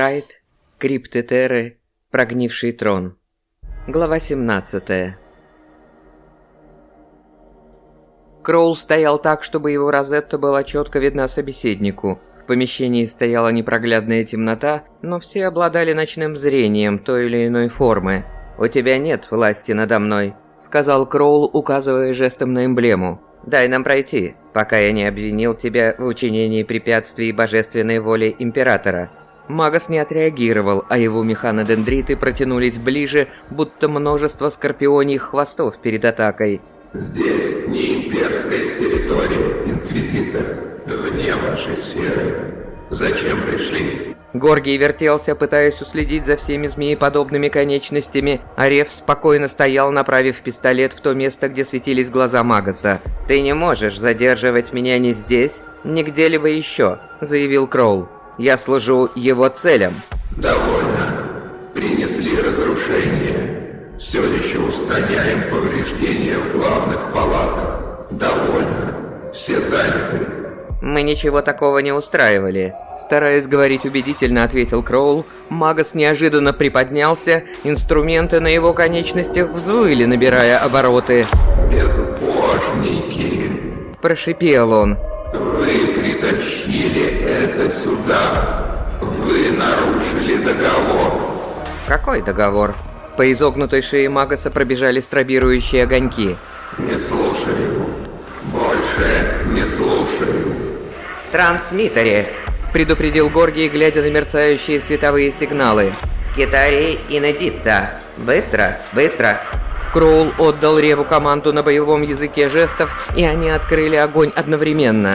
Дендрайт, Криптетеры, Прогнивший трон. Глава 17 Кроул стоял так, чтобы его розетта была четко видна собеседнику. В помещении стояла непроглядная темнота, но все обладали ночным зрением той или иной формы. «У тебя нет власти надо мной», — сказал Кроул, указывая жестом на эмблему. «Дай нам пройти, пока я не обвинил тебя в учинении препятствий божественной воле Императора». Магас не отреагировал, а его механодендриты протянулись ближе, будто множество скорпионьих хвостов перед атакой. Здесь не имперская территория, Инквизитор. Вне вашей сферы. Зачем пришли? Горгий вертелся, пытаясь уследить за всеми змееподобными конечностями, а Рев спокойно стоял, направив пистолет в то место, где светились глаза Магаса. «Ты не можешь задерживать меня ни здесь, ни где-либо еще», — заявил Кроул. «Я служу его целям». «Довольно. Принесли разрушение. Все еще устраняем повреждения в главных палатах. Довольно. Все заняты. «Мы ничего такого не устраивали», — стараясь говорить убедительно, ответил Кроул. Магас неожиданно приподнялся, инструменты на его конечностях взвыли, набирая обороты. «Безбожники!» — прошипел он. «Вы притащили это сюда. Вы нарушили договор». «Какой договор?» По изогнутой шее Магаса пробежали стробирующие огоньки. «Не слушаю. Больше не слушаю». «Трансмиттере!» — предупредил Горгий, глядя на мерцающие световые сигналы. «Скитарий Инедитта! Быстро! Быстро!» Кроул отдал Реву команду на боевом языке жестов, и они открыли огонь одновременно.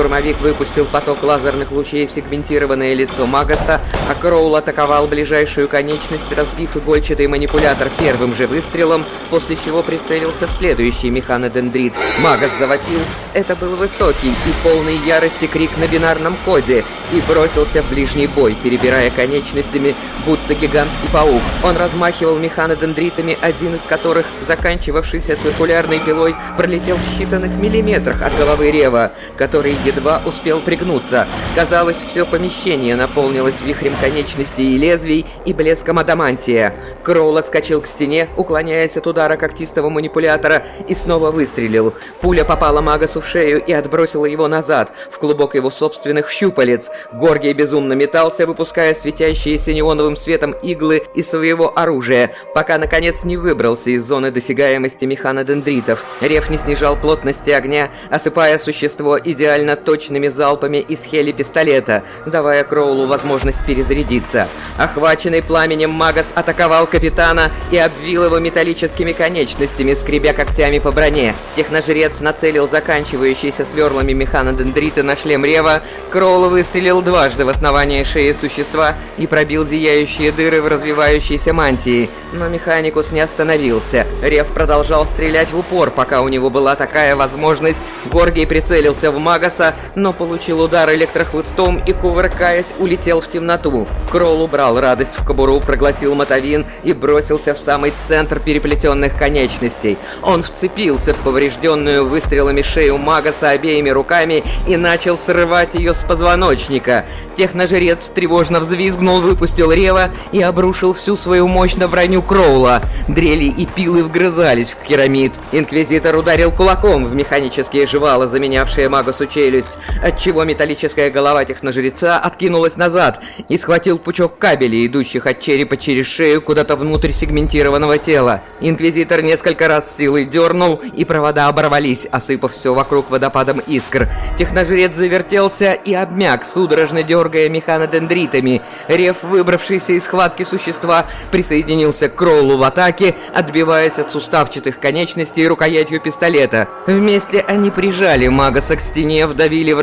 Штурмовик выпустил поток лазерных лучей в сегментированное лицо Магаса, а Кроул атаковал ближайшую конечность, разбив игольчатый манипулятор первым же выстрелом, после чего прицелился в следующий механодендрит. Магас завопил. Это был высокий и полный ярости крик на бинарном коде, и бросился в ближний бой, перебирая конечностями, будто гигантский паук. Он размахивал механодендритами, один из которых, заканчивавшийся циркулярной пилой, пролетел в считанных миллиметрах от головы Рева, который едва успел пригнуться. Казалось, все помещение наполнилось вихрем конечностей и лезвий и блеском адамантия. Кроул отскочил к стене, уклоняясь от удара когтистого манипулятора, и снова выстрелил. Пуля попала Магасу в шею и отбросила его назад, в клубок его собственных щупалец. Горгий безумно метался, выпуская светящиеся неоновым светом иглы из своего оружия, пока наконец не выбрался из зоны досягаемости механодендритов. Рев не снижал плотности огня, осыпая существо идеально точными залпами из хели-пистолета, давая Кроулу возможность перезарядиться. Охваченный пламенем Магас атаковал капитана и обвил его металлическими конечностями, скребя когтями по броне. Техножрец нацелил заканчивающиеся сверлами механодендриты на шлем Рева, Кроул выстрелил дважды в основание шеи существа и пробил зияющие дыры в развивающейся мантии, но Механикус не остановился. Рев продолжал стрелять в упор, пока у него была такая возможность. Горгий прицелился в Магаса, но получил удар электрохлыстом и, кувыркаясь, улетел в темноту. Кролл убрал радость в кобуру, проглотил мотовин и бросился в самый центр переплетенных конечностей. Он вцепился в поврежденную выстрелами шею Магаса обеими руками и начал срывать ее с позвоночника. Техножрец тревожно взвизгнул, выпустил рева и обрушил всю свою мощь на броню Кроула. Дрели и пилы вгрызались в керамид. Инквизитор ударил кулаком в механические жвала, заменявшие Магасу челюсть, отчего металлическая голова техножреца откинулась назад и схватил пучок кабелей, идущих от черепа через шею куда-то внутрь сегментированного тела. Инквизитор несколько раз силой дернул, и провода оборвались, осыпав все вокруг водопадом искр. Техножрец завертелся и обмяк, судорожно дергая механодендритами. Рев, выбравшийся из схватки существа, присоединился к Кроулу в атаке, отбиваясь от суставчатых конечностей рукоятью пистолета. Вместе они прижали Магаса к стене, вдавили в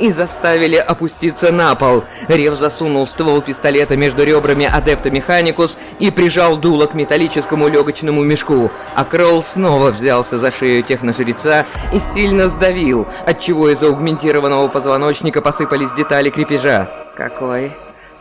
и заставили опуститься на пол. Рев засунул ствол пистолета между ребрами адепта Механикус и прижал дуло к металлическому легочному мешку, а Кролл снова взялся за шею техножреца и сильно сдавил, отчего из аугментированного позвоночника посыпались детали крепежа. «Какой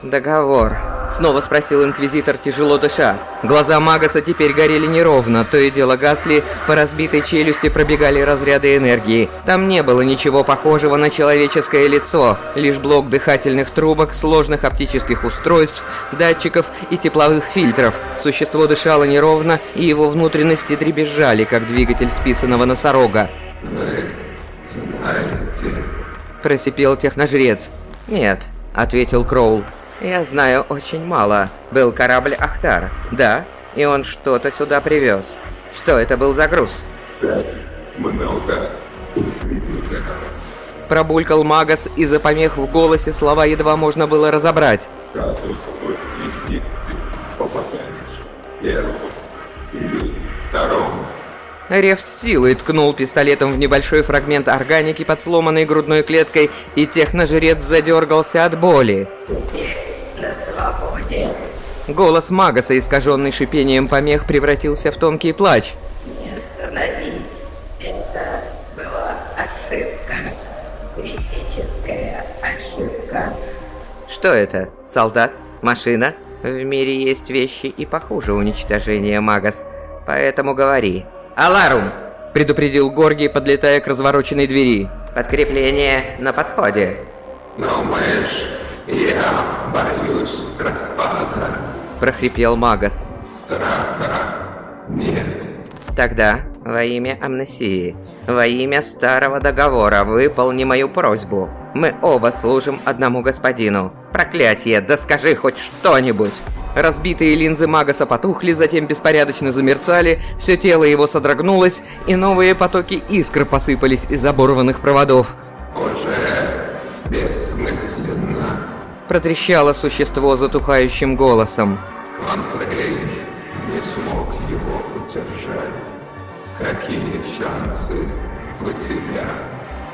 Договор. Снова спросил Инквизитор, тяжело дыша. Глаза Магаса теперь горели неровно, то и дело гасли, по разбитой челюсти пробегали разряды энергии. Там не было ничего похожего на человеческое лицо, лишь блок дыхательных трубок, сложных оптических устройств, датчиков и тепловых фильтров. Существо дышало неровно, и его внутренности дребезжали, как двигатель списанного носорога. Вы знаете... Просипел техножрец. «Нет», — ответил Кроул. «Я знаю очень мало. Был корабль Ахтар, да, и он что-то сюда привез. Что это был за груз?» Так много. Пробулькал Магас, и за помех в голосе слова едва можно было разобрать. Инквизитор попадаешь первым или. Рев с силой ткнул пистолетом в небольшой фрагмент органики под сломанной грудной клеткой, и техножрец задергался от боли. Голос Магаса, искаженный шипением помех, превратился в тонкий плач. Не остановить. Это была ошибка. Критическая ошибка. Что это? Солдат? Машина? В мире есть вещи и похуже уничтожения Магас. Поэтому говори. «Аларум!» – предупредил Горгий, подлетая к развороченной двери. «Подкрепление на подходе». Думаешь, я боюсь распада? – прохрипел Магас. Нет. «Тогда, во имя амнесии, во имя старого договора, выполни мою просьбу. Мы оба служим одному господину. Проклятие, да скажи хоть что-нибудь!» Разбитые линзы Магаса потухли, затем беспорядочно замерцали, все тело его содрогнулось, и новые потоки искр посыпались из оборванных проводов. Уже бессмысленно. Протрещало существо затухающим голосом. Контрей не смог его удержать. Какие шансы у тебя?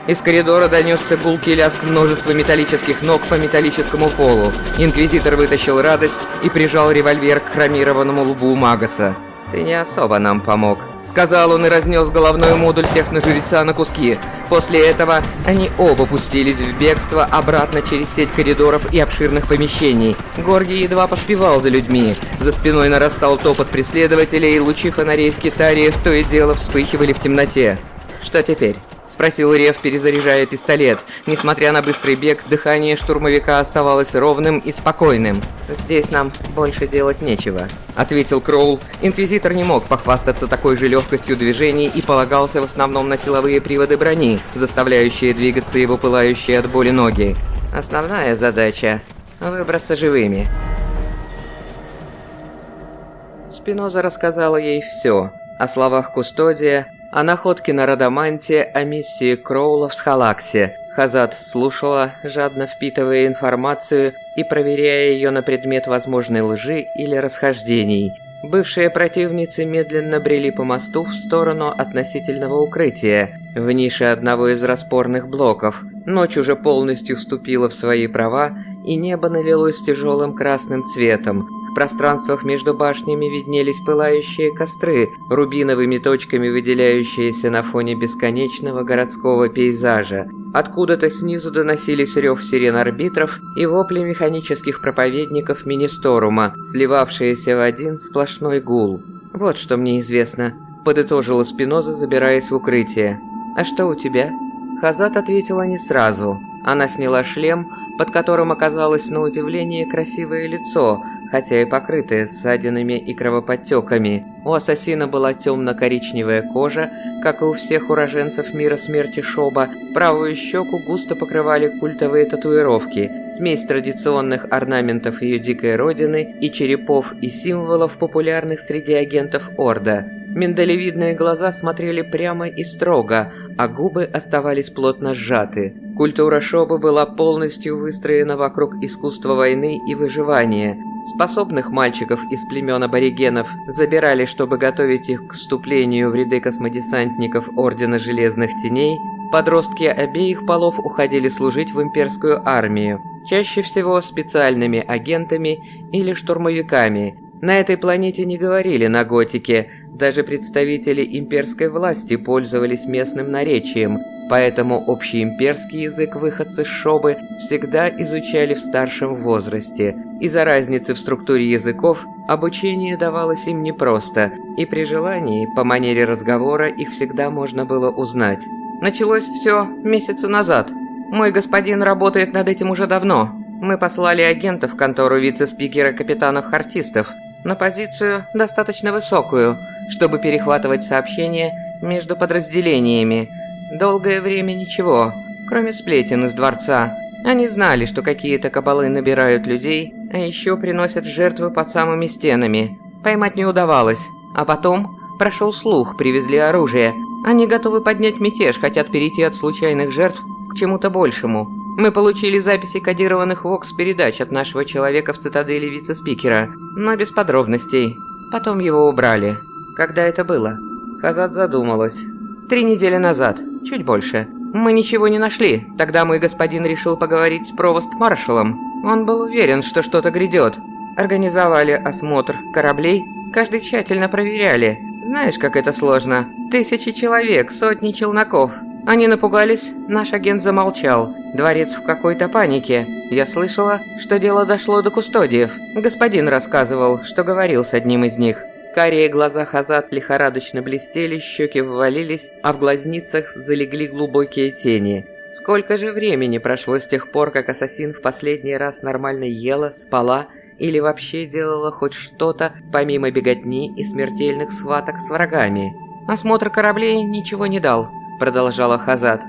Из коридора донесся гулкий лязг множества металлических ног по металлическому полу. Инквизитор вытащил радость и прижал револьвер к хромированному лбу Магаса. «Ты не особо нам помог», — сказал он и разнес головной модуль техножреца на куски. После этого они оба пустились в бегство обратно через сеть коридоров и обширных помещений. Горгий едва поспевал за людьми. За спиной нарастал топот преследователей, лучи фонарей скитариев то и дело вспыхивали в темноте. «Что теперь?» — спросил Рев, перезаряжая пистолет. Несмотря на быстрый бег, дыхание штурмовика оставалось ровным и спокойным. «Здесь нам больше делать нечего», — ответил Кроул. Инквизитор не мог похвастаться такой же легкостью движений и полагался в основном на силовые приводы брони, заставляющие двигаться его пылающие от боли ноги. «Основная задача — выбраться живыми». Спиноза рассказала ей все. О словах Кустодия, о находке на Радаманте, о миссии Кроула в Схалаксе. Хазат слушала, жадно впитывая информацию и проверяя ее на предмет возможной лжи или расхождений. Бывшие противницы медленно брели по мосту в сторону относительного укрытия, в нише одного из распорных блоков. Ночь уже полностью вступила в свои права, и небо налилось тяжелым красным цветом. Пространствах между башнями виднелись пылающие костры, рубиновыми точками выделяющиеся на фоне бесконечного городского пейзажа. Откуда-то снизу доносились рев сирен арбитров и вопли механических проповедников Министорума, сливавшиеся в один сплошной гул. «Вот что мне известно», — подытожила Спиноза, забираясь в укрытие. «А что у тебя?» Хазат ответила не сразу. Она сняла шлем, под которым оказалось на удивление красивое лицо, хотя и покрытое ссадинами и кровоподтеками. У ассасина была темно-коричневая кожа, как и у всех уроженцев мира смерти Шоба. Правую щеку густо покрывали культовые татуировки, смесь традиционных орнаментов ее дикой родины и черепов и символов, популярных среди агентов Орда. Миндалевидные глаза смотрели прямо и строго, а губы оставались плотно сжаты. Культура Шобы была полностью выстроена вокруг искусства войны и выживания. Способных мальчиков из племен аборигенов забирали, чтобы готовить их к вступлению в ряды космодесантников Ордена Железных Теней, подростки обеих полов уходили служить в имперскую армию, чаще всего специальными агентами или штурмовиками. На этой планете не говорили на готике, Даже представители имперской власти пользовались местным наречием, поэтому общеимперский язык выходцы Шобы всегда изучали в старшем возрасте. Из-за разницы в структуре языков обучение давалось им непросто, и при желании, по манере разговора, их всегда можно было узнать. Началось все месяца назад. Мой господин работает над этим уже давно. Мы послали агентов в контору вице-спикера капитанов-хартистов на позицию достаточно высокую – чтобы перехватывать сообщения между подразделениями. Долгое время ничего, кроме сплетен из дворца. Они знали, что какие-то кабалы набирают людей, а еще приносят жертвы под самыми стенами. Поймать не удавалось. А потом прошел слух, привезли оружие. Они готовы поднять мятеж, хотят перейти от случайных жертв к чему-то большему. Мы получили записи кодированных вокс-передач от нашего человека в цитадели вице-спикера, но без подробностей. Потом его убрали. Когда это было? Хазат задумалась. Три недели назад, чуть больше. Мы ничего не нашли. Тогда мой господин решил поговорить с провост-маршалом. Он был уверен, что что-то грядет. Организовали осмотр кораблей. Каждый тщательно проверяли. Знаешь, как это сложно. Тысячи человек, сотни челноков. Они напугались, наш агент замолчал. Дворец в какой-то панике. Я слышала, что дело дошло до кустодиев. Господин рассказывал, что говорил с одним из них. Карие глаза Хазат лихорадочно блестели, щеки ввалились, а в глазницах залегли глубокие тени. Сколько же времени прошло с тех пор, как ассасин в последний раз нормально ела, спала или вообще делала хоть что-то, помимо беготни и смертельных схваток с врагами? «Осмотр кораблей ничего не дал», — продолжала Хазат.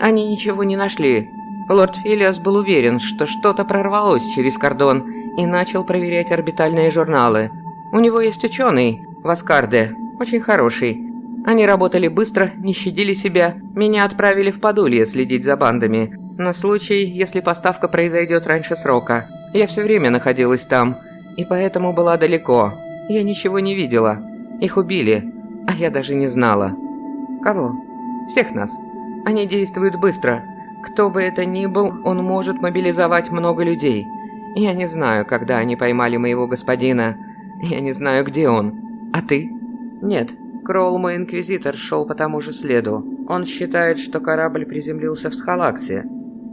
«Они ничего не нашли. Лорд Филиас был уверен, что что-то прорвалось через кордон и начал проверять орбитальные журналы. У него есть ученый, Васкарде, очень хороший. Они работали быстро, не щадили себя. Меня отправили в Подулье следить за бандами. На случай, если поставка произойдет раньше срока. Я все время находилась там, и поэтому была далеко. Я ничего не видела. Их убили, а я даже не знала. Кого? Всех нас. Они действуют быстро. Кто бы это ни был, он может мобилизовать много людей. Я не знаю, когда они поймали моего господина. Я не знаю, где он. А ты? Нет. Кроул, мой инквизитор, шел по тому же следу. Он считает, что корабль приземлился в Схалаксе.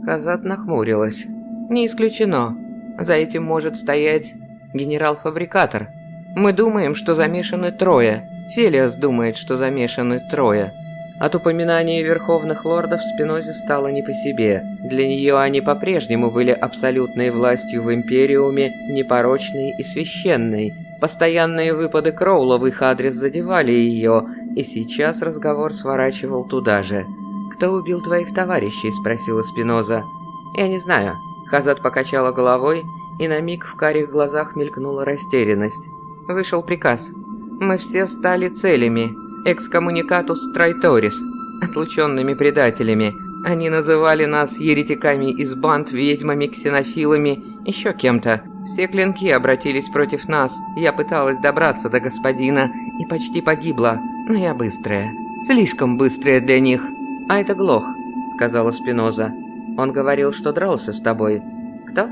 Казат нахмурилась. Не исключено. За этим может стоять генерал-фабрикатор. Мы думаем, что замешаны трое. Фелиас думает, что замешаны трое. От упоминания верховных лордов Спинозе стало не по себе. Для нее они по-прежнему были абсолютной властью в Империуме, непорочной и священной, Постоянные выпады Кроула в их адрес задевали ее, и сейчас разговор сворачивал туда же. «Кто убил твоих товарищей?» – спросила Спиноза. «Я не знаю». Хазат покачала головой, и на миг в карих глазах мелькнула растерянность. Вышел приказ. «Мы все стали целями. Экскоммуникатус Трайторис. Отлученными предателями. Они называли нас еретиками из банд, ведьмами, ксенофилами, еще кем-то. Все клинки обратились против нас. Я пыталась добраться до господина и почти погибла. Но я быстрая. Слишком быстрая для них. А это Глох, сказала Спиноза. Он говорил, что дрался с тобой. Кто?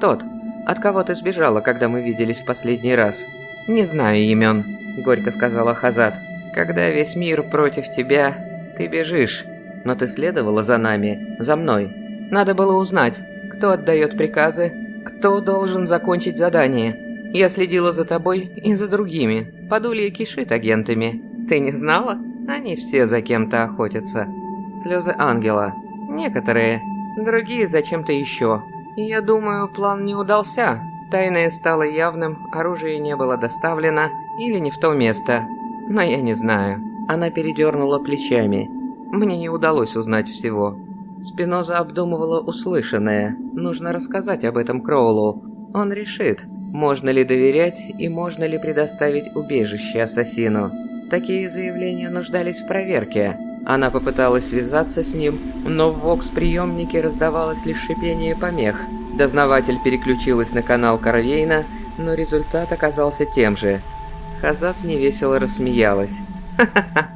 Тот. От кого ты сбежала, когда мы виделись в последний раз? Не знаю имен, горько сказала Хазат. Когда весь мир против тебя, ты бежишь. Но ты следовала за нами, за мной. Надо было узнать, кто отдает приказы, кто должен закончить задание? Я следила за тобой и за другими. Подулье кишит агентами. Ты не знала? Они все за кем-то охотятся. Слезы ангела. Некоторые. Другие зачем-то еще. Я думаю, план не удался. Тайное стало явным, оружие не было доставлено или не в то место. Но я не знаю. Она передернула плечами. Мне не удалось узнать всего. Спиноза обдумывала услышанное. Нужно рассказать об этом Кроулу. Он решит, можно ли доверять и можно ли предоставить убежище ассасину. Такие заявления нуждались в проверке. Она попыталась связаться с ним, но в вокс-приемнике раздавалось лишь шипение помех. Дознаватель переключилась на канал Карвейна, но результат оказался тем же. Хазат невесело рассмеялась. «Ха-ха-ха,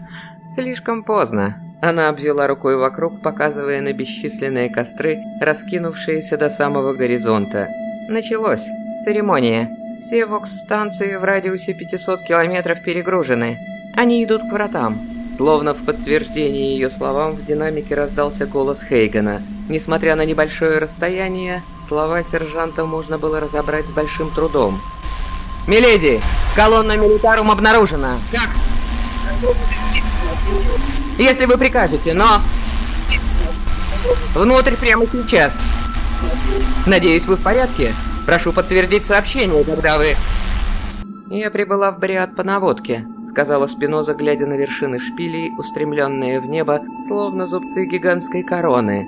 слишком поздно. Она обвела рукой вокруг, показывая на бесчисленные костры, раскинувшиеся до самого горизонта. Началось. Церемония. Все вокс-станции в радиусе 500 километров перегружены. Они идут к вратам. Словно в подтверждение ее словам в динамике раздался голос Хейгена. Несмотря на небольшое расстояние, слова сержанта можно было разобрать с большим трудом. «Миледи, колонна Милитарум обнаружена!» «Как?» «Если вы прикажете, но...» «Внутрь прямо сейчас!» «Надеюсь, вы в порядке? Прошу подтвердить сообщение, когда вы...» «Я прибыла в Бриад по наводке», — сказала Спиноза, глядя на вершины шпилей, устремленные в небо, словно зубцы гигантской короны.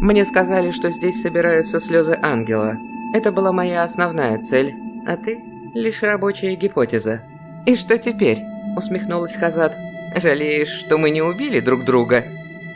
«Мне сказали, что здесь собираются слезы ангела. Это была моя основная цель, а ты — лишь рабочая гипотеза». «И что теперь?» — усмехнулась Хазат. «Жалеешь, что мы не убили друг друга?»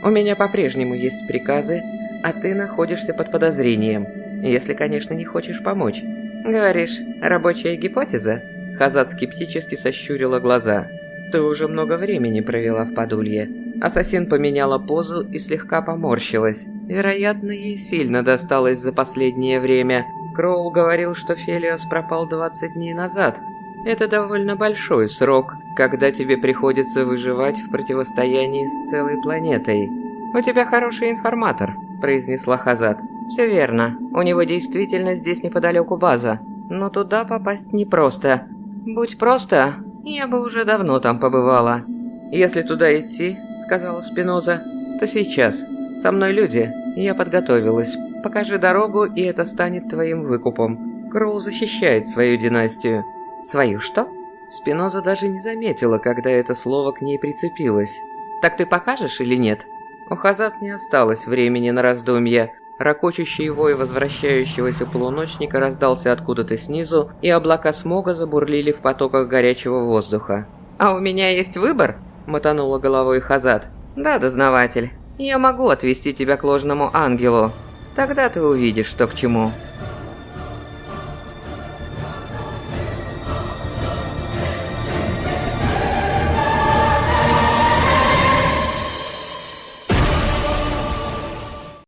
«У меня по-прежнему есть приказы, а ты находишься под подозрением, если, конечно, не хочешь помочь». «Говоришь, рабочая гипотеза?» Хазат скептически сощурила глаза. «Ты уже много времени провела в подулье». Ассасин поменяла позу и слегка поморщилась. Вероятно, ей сильно досталось за последнее время. Кроул говорил, что Фелиос пропал 20 дней назад. Это довольно большой срок, когда тебе приходится выживать в противостоянии с целой планетой. «У тебя хороший информатор», — произнесла Хазат. «Все верно. У него действительно здесь неподалеку база. Но туда попасть непросто. «Будь просто, я бы уже давно там побывала». «Если туда идти», — сказала Спиноза, — «то сейчас. Со мной люди, я подготовилась. Покажи дорогу, и это станет твоим выкупом. Кроу защищает свою династию». «Свою что?» Спиноза даже не заметила, когда это слово к ней прицепилось. «Так ты покажешь или нет?» У Хазат не осталось времени на раздумья. Рокочущий вой возвращающегося полуночника раздался откуда-то снизу, и облака смога забурлили в потоках горячего воздуха. «А у меня есть выбор?» — мотанула головой Хазат. «Да, дознаватель, я могу отвести тебя к ложному ангелу. Тогда ты увидишь, что к чему».